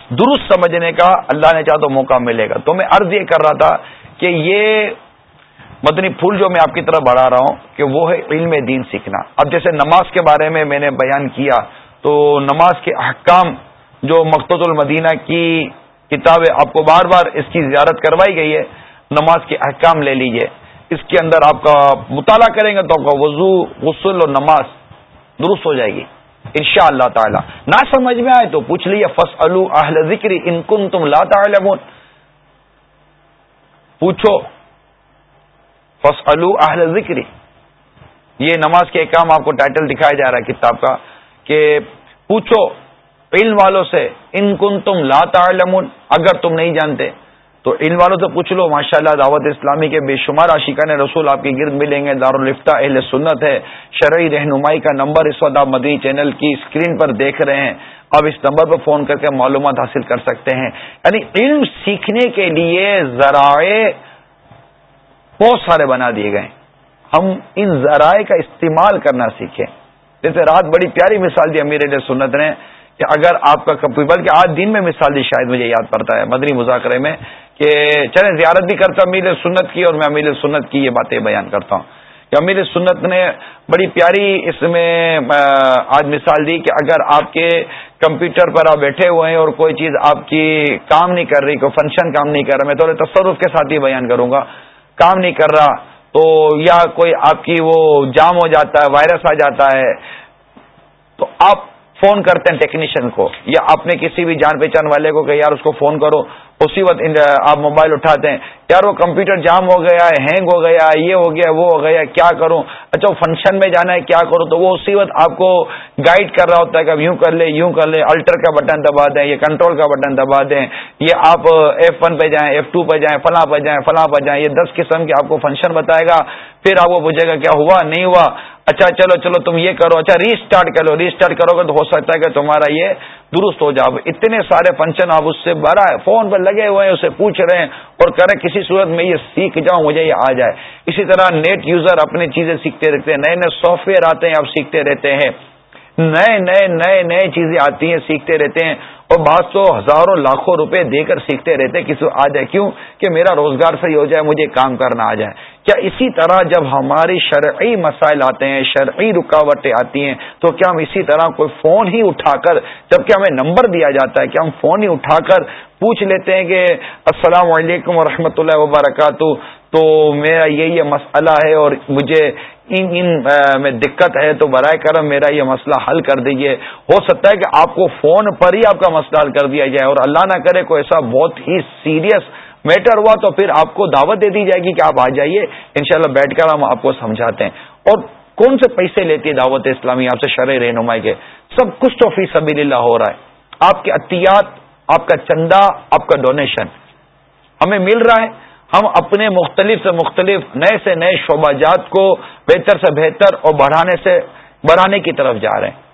درست سمجھنے کا اللہ نے چاہ تو موقع ملے گا۔ تو میں عرض یہ کر رہا تھا کہ یہ مدنی پھول جو میں آپ کی طرف بڑھا رہا ہوں کہ وہ ہے علم دین سیکھنا۔ اب جیسے نماز کے بارے میں میں نے بیان کیا، تو نماز کے احکام جو مقت المدینہ کی کتاب آپ کو بار بار اس کی زیارت کروائی گئی ہے، نماز کے احکام لے لیجیے۔ اس کے اندر آپ کا مطالعہ کریں گے تو آپ کا وضو، غسل اور نماز درست ہو جائے گی ان شاء اللہ تعالی۔ نہ سمجھ میں آئے تو پوچھ لیے فس اہل ذکر ان کن تم لاتا پوچھو فس اہل ذکر یہ نماز کے کام آپ کو ٹائٹل دکھایا جا رہا ہے کتاب کا کہ پوچھو، علم والوں سے ان کن تم لاتا اگر تم نہیں جانتے تو ان والوں سے پوچھ لو ماشاء اللہ دعوت اسلامی کے بے شمار عاشقان رسول آپ کے گرد ملیں گے دارالفتہ اہل سنت ہے، شرعی رہنمائی کا نمبر اس وقت آپ مدنی چینل کی اسکرین پر دیکھ رہے ہیں اب اس نمبر پر فون کر کے معلومات حاصل کر سکتے ہیں۔ یعنی علم سیکھنے کے لیے ذرائع بہت سارے بنا دیے گئے۔ ہم ان ذرائع کا استعمال کرنا سیکھیں۔ جیسے رات بڑی پیاری مثال دی امیر سنت نے کہ اگر آپ کا کمپیوٹر کہ آج دن میں مثال دی شاید مجھے یاد پڑتا ہے مدنی مذاکرے میں کہ چلے زیارت بھی کرتا امیر سنت کی اور میں امیر سنت کی یہ باتیں بیان کرتا ہوں۔ کہ امیر سنت نے بڑی پیاری اس میں آج مثال دی کہ اگر آپ کے کمپیوٹر پر آپ بیٹھے ہوئے ہیں اور کوئی چیز آپ کی کام نہیں کر رہی، کوئی فنکشن کام نہیں کر رہا، میں تھوڑے تصرف کے ساتھ ہی بیان کروں گا۔ کام نہیں کر رہا تو یا کوئی آپ کی وہ جام ہو جاتا ہے، وائرس آ جاتا ہے، تو آپ فون کرتے ہیں ٹیکنیشین کو یا اپنے کسی بھی جان پہچان والے کو کہ یار اس کو فون کرو۔ اسی وقت آپ موبائل اٹھاتے ہیں۔ یار وہ کمپیوٹر جام ہو گیا ہے، ہینگ ہو گیا یہ ہو گیا وہ ہو گیا کیا کروں؟ اچھا فنکشن میں جانا ہے، کیا کروں؟ تو وہ اسی وقت آپ کو گائیڈ کر رہا ہوتا ہے کہ اب یوں کر لیں، یوں کر لیں الٹر کا بٹن دبا دیں یہ کنٹرول کا بٹن دبا دیں۔ یہ آپ ایف ون پہ جائیں ایف ٹو پہ جائیں، فلاں پہ جائیں، فلاں پہ جائیں، یہ دس قسم کے آپ کو فنکشن بتائے گا۔ پھر آپ کو پوچھے گا کیا ہوا؟ نہیں ہوا۔ اچھا چلو چلو، تم یہ کرو۔ اچھا ری اسٹارٹ کرو ری اسٹارٹ کرو گے تو ہو سکتا ہے کہ تمہارا یہ درست ہو جاؤ۔ اتنے سارے فنکشن آپ اس سے بھرا ہے فون پہ لگے ہوئے ہیں، اسے پوچھ رہے ہیں اور کریں کسی صورت میں یہ سیکھ جاؤں، مجھے یہ آ جائے۔ اسی طرح نیٹ یوزر اپنی چیزیں سیکھتے رہتے ہیں، نئے نئے سافٹ ویئر آتے ہیں، آپ سیکھتے رہتے ہیں۔ نئے نئے نئے نئے چیزیں آتی ہیں، سیکھتے رہتے ہیں۔ اور بعض تو ہزاروں لاکھوں روپے دے کر سیکھتے رہتے کسی آ جائے۔ کیوں؟ کہ میرا روزگار صحیح ہو جائے، مجھے کام کرنا آ جائے۔ کیا اسی طرح جب ہماری شرعی مسائل آتے ہیں، شرعی رکاوٹیں آتی ہیں، تو کیا ہم اسی طرح کوئی فون ہی اٹھا کر جبکہ ہمیں نمبر دیا جاتا ہے کہ ہم فون ہی اٹھا کر پوچھ لیتے ہیں کہ السلام علیکم ورحمۃ اللہ وبرکاتہ، تو میرا یہ یہ مسئلہ ہے اور مجھے ان ان میں دقت ہے، تو برائے کرم میرا یہ مسئلہ حل کر دیجیے ہو سکتا ہے کہ آپ کو فون پر ہی آپ کا مسئلہ حل کر دیا جائے اور اللہ نہ کرے کوئی ایسا بہت ہی سیریس میٹر ہوا تو پھر آپ کو دعوت دے دی جائے گی کہ آپ آ جائیے۔ انشاءاللہ بیٹھ کر ہم آپ کو سمجھاتے ہیں۔ اور کون سے پیسے لیتی ہے دعوت اسلامی آپ سے شرح رہنمائی کے؟ سب کچھ تو فی سبیل اللہ ہو رہا ہے۔ آپ کے عطیات، آپ کا چندہ، آپ کا ڈونیشن ہمیں مل رہا ہے۔ ہم اپنے مختلف سے مختلف، نئے سے نئے شعبہ جات کو بہتر سے بہتر اور بڑھانے سے بڑھانے کی طرف جا رہے ہیں۔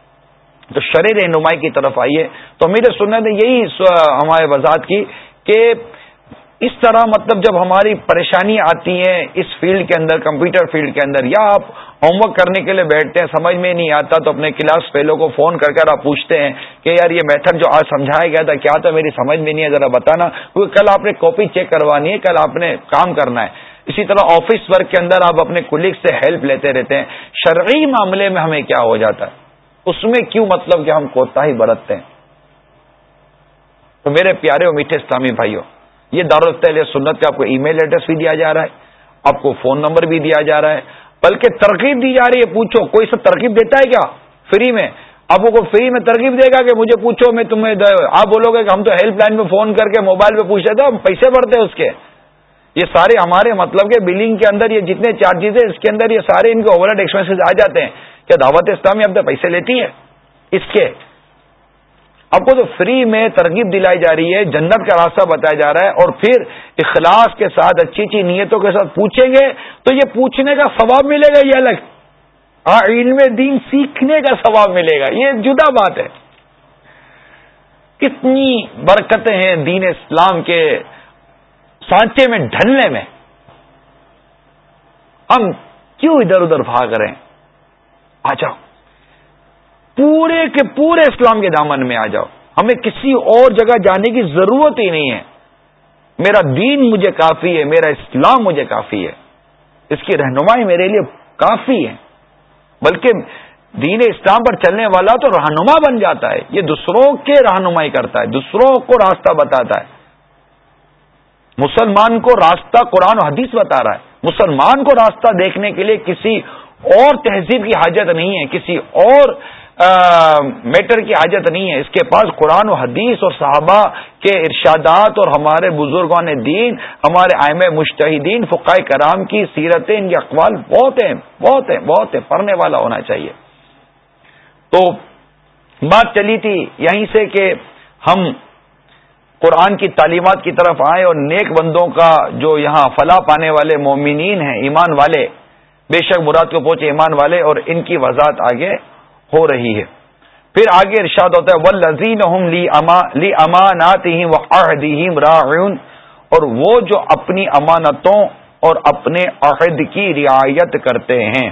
تو شرح رہنمائی کی طرف آئیے۔ تو میرے سننے نے یہی ہمارے وضاحت کی کہ اس طرح مطلب جب ہماری پریشانی آتی ہیں اس فیلڈ کے اندر، کمپیوٹر فیلڈ کے اندر، یا آپ ہوم ورک کرنے کے لیے بیٹھتے ہیں، سمجھ میں نہیں آتا، تو اپنے کلاس فیلو کو فون کر کر آپ پوچھتے ہیں کہ یار یہ میتھڈ جو آج سمجھایا گیا تھا، کیا تھا؟ میری سمجھ میں نہیں ہے ذرا بتانا۔ کیونکہ کل آپ نے کاپی چیک کروانی ہے، کل آپ نے کام کرنا ہے۔ اسی طرح آفس ورک کے اندر آپ اپنے کلیگ سے ہیلپ لیتے رہتے ہیں۔ شرعی معاملے میں ہمیں کیا ہو جاتا ہے؟ اس میں کیوں مطلب کہ ہم کوتا ہی برتتے ہیں؟ تو میرے پیارے اور میٹھے اسلامی بھائیوں یہ دارالطل سنت کا آپ کو ای میل ایڈریس بھی دیا جا رہا ہے، آپ کو فون نمبر بھی دیا جا رہا ہے، بلکہ ترغیب دی جا رہی ہے، پوچھو، کوئی سب ترغیب دیتا ہے کیا؟ فری میں۔ آپ کو فری میں ترغیب دے گا کہ مجھے پوچھو، میں تمہیں آپ بولو گے کہ ہم تو ہیلپ لائن پہ فون کر کے موبائل پہ پوچھ رہے تھے ہم پیسے بڑھتے ہیں اس کے۔ یہ سارے ہمارے مطلب کہ بلنگ کے اندر یہ جتنے چارجز ہیں، اس کے اندر یہ سارے ان کے اوور ہیڈ ایکسپینسز آ جاتے ہیں۔ کیا دعوت اسلامی اب تو پیسے لیتی ہے اس کے۔ آپ کو تو فری میں ترغیب دلائی جا رہی ہے، جنت کا راستہ بتایا جا رہا ہے اور پھر اخلاص کے ساتھ اچھی اچھی نیتوں کے ساتھ پوچھیں گے، تو یہ پوچھنے کا ثواب ملے گا یہ الگ؟ ہاں علم دین سیکھنے کا ثواب ملے گا، یہ جدا بات ہے۔ کتنی برکتیں ہیں دین اسلام کے سانچے میں، ڈھلنے میں۔ ہم کیوں ادھر ادھر بھاگ رہے ہیں؟ آ جاؤ۔ پورے کے پورے اسلام کے دامن میں آ جاؤ۔ ہمیں کسی اور جگہ جانے کی ضرورت ہی نہیں ہے۔ میرا دین مجھے کافی ہے، میرا اسلام مجھے کافی ہے۔ اس کی رہنمائی میرے لیے کافی ہے۔ بلکہ دین اسلام پر چلنے والا تو رہنما بن جاتا ہے۔ یہ دوسروں کے رہنمائی کرتا ہے، دوسروں کو راستہ بتاتا ہے۔ مسلمان کو راستہ قرآن و حدیث بتا رہا ہے۔ مسلمان کو راستہ دیکھنے کے لیے کسی اور تہذیب کی حاجت نہیں ہے، کسی اور میٹر کی حاجت نہیں ہے۔ اس کے پاس قرآن و حدیث اور صحابہ کے ارشادات اور ہمارے بزرگان دین، ہمارے آئم مشتحدین فقائے کرام کی سیرتیں، ان کے اقوال بہت ہیں بہت ہیں بہت ہیں، پڑھنے والا ہونا چاہیے۔ تو بات چلی تھی یہیں سے کہ ہم قرآن کی تعلیمات کی طرف آئیں اور نیک بندوں کا جو یہاں فلاح پانے والے مومنین ہیں، ایمان والے، بے شک مراد کو پہنچے ایمان والے اور ان کی وضاحت آگے ہو رہی ہے۔ پھر آگے ارشاد ہوتا ہے لذین لی امانات اور وہ جو اپنی امانتوں اور اپنے عہد کی رعایت کرتے ہیں۔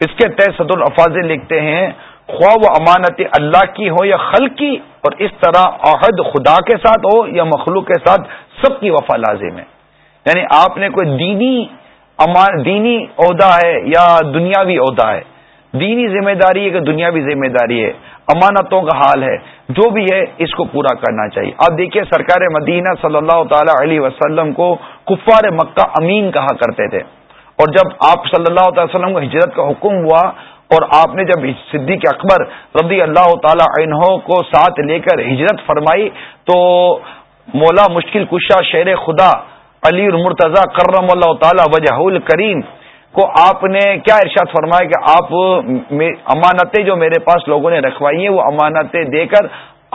اس کے تحت صدر الفاظ لکھتے ہیں، خواہ وہ امانت اللہ کی ہو یا خل کی، اور اس طرح عہد خدا کے ساتھ ہو یا مخلوق کے ساتھ، سب کی وفا لازم ہے۔ یعنی آپ نے کوئی دینی دینی عہدہ ہے یا دنیاوی عہدہ ہے دینی ذمہ داری ہے کہ دنیاوی ذمہ داری ہے، امانتوں کا حال ہے، جو بھی ہے اس کو پورا کرنا چاہیے۔ آپ دیکھیے سرکار مدینہ صلی اللہ تعالی علیہ وسلم کو کفار مکہ امین کہا کرتے تھے۔ اور جب آپ صلی اللہ تعالی وسلم کو ہجرت کا حکم ہوا اور آپ نے جب صدیق اکبر رضی اللہ تعالی عنہ کو ساتھ لے کر ہجرت فرمائی، تو مولا مشکل کشا شیر خدا علی المرتضی کرم اللہ تعالی وجہ الکریم کو آپ نے کیا ارشاد فرمایا کہ آپ امانتیں جو میرے پاس لوگوں نے رکھوائی ہیں، وہ امانتیں دے کر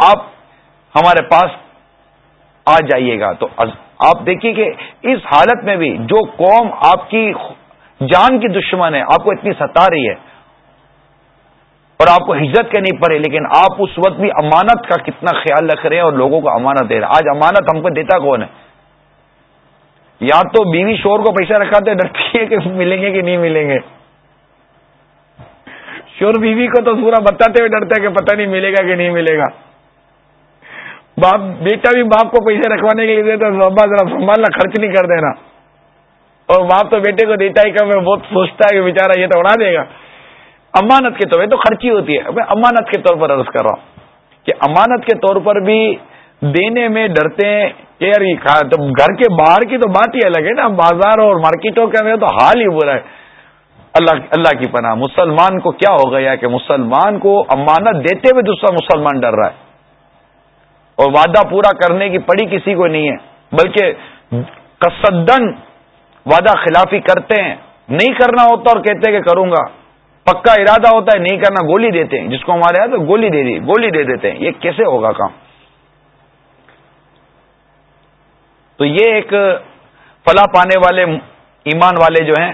آپ ہمارے پاس آ جائیے گا۔ تو آپ دیکھیے کہ اس حالت میں بھی جو قوم آپ کی جان کی دشمن ہے، آپ کو اتنی ستا رہی ہے اور آپ کو ہجرت کے نہیں پڑے لیکن آپ اس وقت بھی امانت کا کتنا خیال رکھ رہے ہیں اور لوگوں کو امانت دے رہے ہیں۔ آج امانت ہم کو دیتا کون ہے؟ یا تو بیوی شور کو پیسہ رکھاتے ڈرتی ہے کہ ملیں گے کہ نہیں ملیں گے۔ شور بیوی کو تو پورا بتاتے ہوئے ڈرتا ہے کہ پتہ نہیں ملے گا کہ نہیں ملے گا۔ باپ، بیٹا بھی باپ کو پیسے رکھوانے کے لیے دیتا ابا ذرا سنبھالنا، خرچ نہیں کر دینا۔ اور باپ تو بیٹے کو دیتا ہی کہ میں بہت سوچتا ہے کہ بےچارا یہ تو اڑا دے گا۔ امانت کے طور پر تو خرچی ہوتی ہے۔ میں امانت کے طور پر عرض کر رہا ہوں کہ امانت کے طور پر بھی دینے میں ڈرتے ہیں کہ یار گھر کے باہر کی تو بات ہی الگ ہے نا، بازار اور مارکیٹوں کے اندر تو حال ہی برا ہے۔ اللہ اللہ کی پناہ، مسلمان کو کیا ہو گیا کہ مسلمان کو امانت دیتے ہوئے دوسرا مسلمان ڈر رہا ہے۔ اور وعدہ پورا کرنے کی پڑی کسی کو نہیں ہے، بلکہ کسدن وعدہ خلافی کرتے ہیں۔ نہیں کرنا ہوتا اور کہتے ہیں کہ کروں گا۔ پکا ارادہ ہوتا ہے، نہیں کرنا، گولی دیتے ہیں۔ جس کو ہمارے یہاں تو گولی دے دی گولی دے دیتے ہیں۔ یہ کیسے ہوگا کام؟ تو یہ ایک فلاح پانے والے ایمان والے جو ہیں،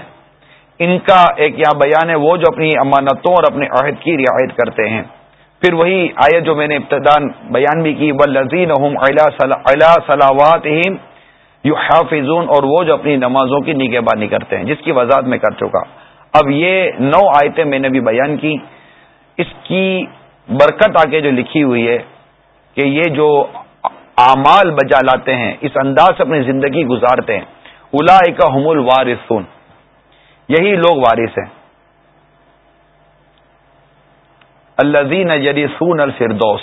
ان کا ایک یہاں بیان ہے، وہ جو اپنی امانتوں اور اپنے عہد کی رعایت کرتے ہیں۔ پھر وہی آئے جو میں نے ابتدان بیان بھی کی وہ لذین صلاحات یو حافظون اور وہ جو اپنی نمازوں کی نگہبانی کرتے ہیں۔ جس کی وضاحت میں کر چکا۔ اب یہ نو آیتیں میں نے بھی بیان کی۔ اس کی برکت آگے جو لکھی ہوئی ہے کہ یہ جو اعمال بجا لاتے ہیں، اس انداز سے اپنی زندگی گزارتے ہیں۔ الا کا الوارثون۔ یہی لوگ وارث ہیں۔ الزین یریسون الفردوس۔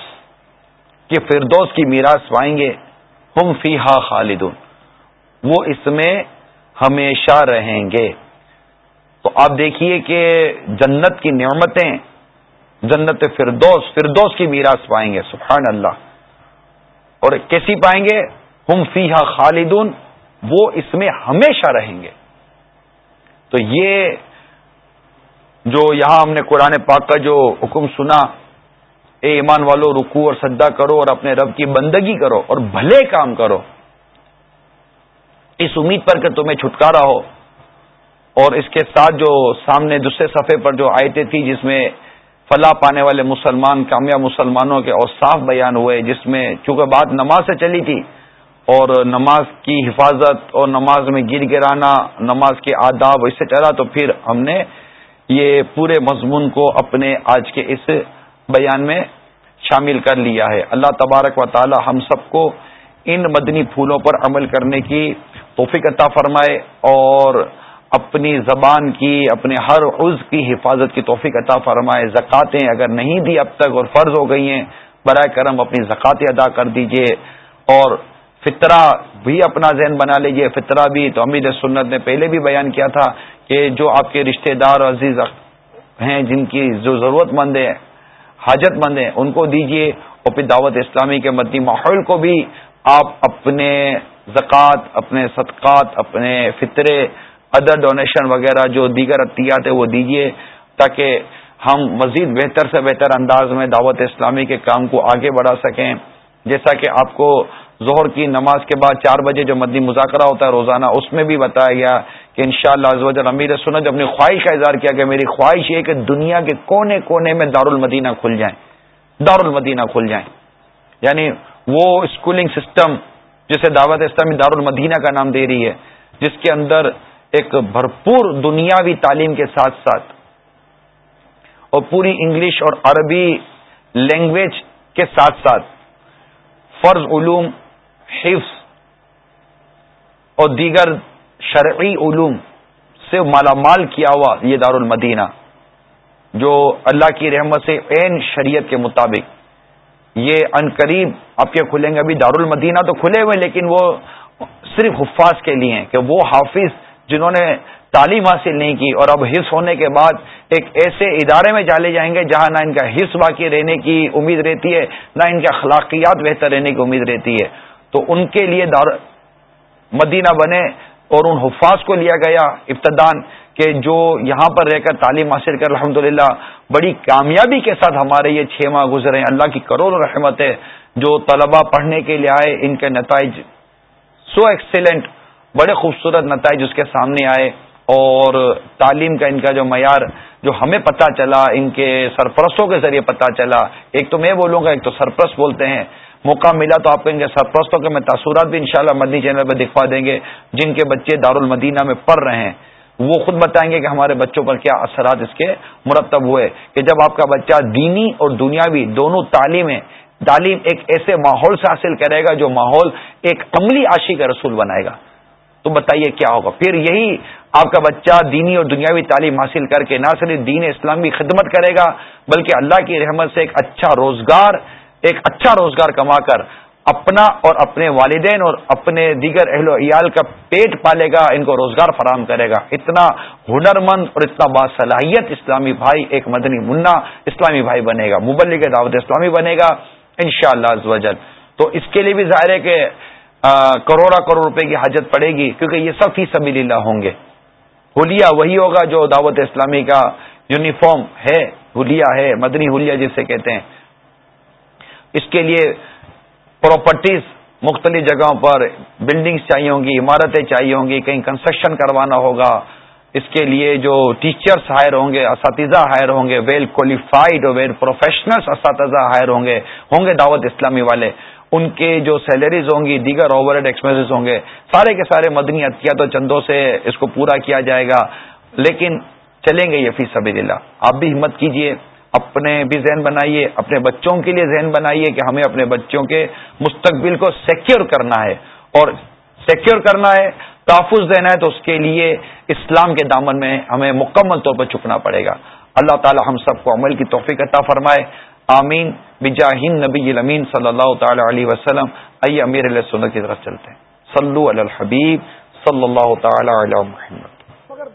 کہ فردوس کی میراث پائیں گے، ہم فی ہا خالدون۔ وہ اس میں ہمیشہ رہیں گے۔ تو آپ دیکھیے کہ جنت کی نعمتیں، جنت فردوس فردوس کی میراث پائیں گے، سبحان اللہ۔ اور کیسی پائیں گے؟ ہم فی ہا خالدون، وہ اس میں ہمیشہ رہیں گے۔ تو یہ جو یہاں ہم نے قرآن پاک کا جو حکم سنا، اے ایمان والو رکو اور سدا کرو اور اپنے رب کی بندگی کرو اور بھلے کام کرو۔ اس امید پر کہ تمہیں چھٹکارا ہو۔ اور اس کے ساتھ جو سامنے دوسرے صفحے پر جو آیتیں تھی جس میں فلاح پانے والے مسلمان، کامیاب مسلمانوں کے اور صاف بیان ہوئے، جس میں چونکہ بات نماز سے چلی تھی اور نماز کی حفاظت اور نماز میں گر گرانا، نماز کے آداب اس سے چلا، تو پھر ہم نے یہ پورے مضمون کو اپنے آج کے اس بیان میں شامل کر لیا ہے۔ اللہ تبارک و تعالی ہم سب کو ان مدنی پھولوں پر عمل کرنے کی توفیق عطا فرمائے اور اپنی زبان کی، اپنے ہر عز کی حفاظت کی توفیق عطا فرمائے۔ زکاتیں اگر نہیں دی اب تک اور فرض ہو گئی ہیں، برائے کرم اپنی زکاتیں ادا کر دیجیے۔ اور فطرہ بھی اپنا ذہن بنا لیجیے۔ فطرہ بھی تو امید سنت نے پہلے بھی بیان کیا تھا کہ جو آپ کے رشتہ دار عزیز ہیں، جن کی جو ضرورت مند ہے حاجت مند ہیں، ان کو دیجیے۔ اور پھر دعوت اسلامی کے مدنی ماحول کو بھی آپ اپنے زکوٰۃ اپنے صدقات، اپنے فطرے ادر ڈونیشن وغیرہ جو دیگر عطیات ہیں وہ دیجیے تاکہ ہم مزید بہتر سے بہتر انداز میں دعوت اسلامی کے کام کو آگے بڑھا سکیں۔ جیسا کہ آپ کو ظہر کی نماز کے بعد چار بجے جو مدنی مذاکرہ ہوتا ہے، روزانہ اس میں بھی بتایا گیا کہ ان شاء اللہ امیر سنت اپنی خواہش کا اظہار کیا کہ میری خواہش یہ کہ دنیا کے کونے کونے میں دار المدینہ کھل جائیں۔ دار المدینہ کھل جائیں۔ یعنی وہ اسکولنگ سسٹم جسے دعوت اسلامی دار المدینہ کا نام دے رہی ہے، جس کے اندر ایک بھرپور دنیاوی تعلیم کے ساتھ ساتھ اور پوری انگلش اور عربی لینگویج کے ساتھ ساتھ فرض علوم، حفظ اور دیگر شرعی علوم سے مالا مال کیا ہوا یہ دار المدینہ جو اللہ کی رحمت سے عین شریعت کے مطابق یہ ان قریب آپ کے کھلیں گے ابھی دار المدینہ تو کھلے ہوئے، لیکن وہ صرف حفاظ کے لیے ہیں کہ وہ حافظ جنہوں نے تعلیم حاصل نہیں کی اور اب حص ہونے کے بعد ایک ایسے ادارے میں ڈالے جائیں گے جہاں نہ ان کا حص باقی رہنے کی امید رہتی ہے، نہ ان کے اخلاقیات بہتر رہنے کی امید رہتی ہے۔ تو ان کے لیے دار مدینہ بنے اور ان حفاظ کو لیا گیا ابتدان کہ جو یہاں پر رہ کر تعلیم حاصل کر الحمد بڑی کامیابی کے ساتھ ہمارے یہ چھ ماہ گزرے ہیں۔ اللہ کی کروڑ رحمت ہے جو طلبہ پڑھنے کے لیے آئے، ان کے نتائج سو ایکسیلنٹ بڑے خوبصورت نتائج اس کے سامنے آئے اور تعلیم کا ان کا جو معیار جو ہمیں پتہ چلا، ان کے سرپرستوں کے ذریعے پتہ چلا۔ ایک تو میں بولوں گا، ایک تو سرپرست بولتے ہیں۔ موقع ملا تو آپ کو ان کے سرپرستوں کے میں تاثرات بھی انشاءاللہ مدنی چینل پہ دکھوا دیں گے، جن کے بچے دارالمدینہ میں پڑھ رہے ہیں۔ وہ خود بتائیں گے کہ ہمارے بچوں پر کیا اثرات اس کے مرتب ہوئے۔ کہ جب آپ کا بچہ دینی اور دنیاوی دونوں تعلیمیں، تعلیم ایک ایسے ماحول سے حاصل کرے گا جو ماحول ایک عملی عاشی کا رسول بنائے گا۔ تو بتائیے کیا ہوگا؟ پھر یہی آپ کا بچہ دینی اور دنیاوی تعلیم حاصل کر کے نہ صرف دین اسلام کی خدمت کرے گا، بلکہ اللہ کی رحمت سے ایک اچھا روزگار، ایک اچھا روزگار کما کر اپنا اور اپنے والدین اور اپنے دیگر اہل و عیال کا پیٹ پالے گا، ان کو روزگار فراہم کرے گا۔ اتنا ہنر مند اور اتنا باصلاحیت اسلامی بھائی ایک مدنی منا اسلامی بھائی بنے گا مبلک دعوت اسلامی بنے گا ان شاء اللہ تو اس کے لیے بھی ظاہر ہے کہ کروڑا کروڑ روپے کی حاجت پڑے گی، کیونکہ یہ سب فی سبیل اللہ ہوں گے۔ ہولیا وہی ہوگا جو دعوت اسلامی کا یونیفارم ہے ہولیا ہے، مدنی ہولیا جسے کہتے ہیں۔ اس کے لیے پراپرٹیز مختلف جگہوں پر بلڈنگز چاہیے ہوں گی، عمارتیں چاہیے ہوں گی، کہیں کنسٹرکشن کروانا ہوگا۔ اس کے لیے جو ٹیچرس ہائر ہوں گے، اساتذہ ہائر ہوں گے ویل کوالیفائڈ ویل پروفیشنل اساتذہ ہائر ہوں گے ہوں گے دعوت اسلامی والے۔ ان کے جو سیلریز ہوں گی، دیگر اوور ہیڈ ایکسپینسز ہوں گے، سارے کے سارے مدنی عطیات و چندوں سے اس کو پورا کیا جائے گا۔ لیکن چلیں گے یہ فی سبھی اللہ آپ بھی ہمت کیجیے، اپنے بھی ذہن بنائیے، اپنے بچوں کے لیے ذہن بنائیے کہ ہمیں اپنے بچوں کے مستقبل کو سیکیور کرنا ہے۔ اور سیکیور کرنا ہے، تحفظ دینا ہے تو اس کے لیے اسلام کے دامن میں ہمیں مکمل طور پر چکنا پڑے گا۔ اللہ تعالی ہم سب کو عمل کی توفیق عطا فرمائے۔ آمین بجاہین نبی الامین صلی اللہ تعالی علیہ وسلم۔ امیر علیہ سنت کی طرف چلتے ہیں۔ صلو علی الحبیب صلی اللہ تعالی علی محمد۔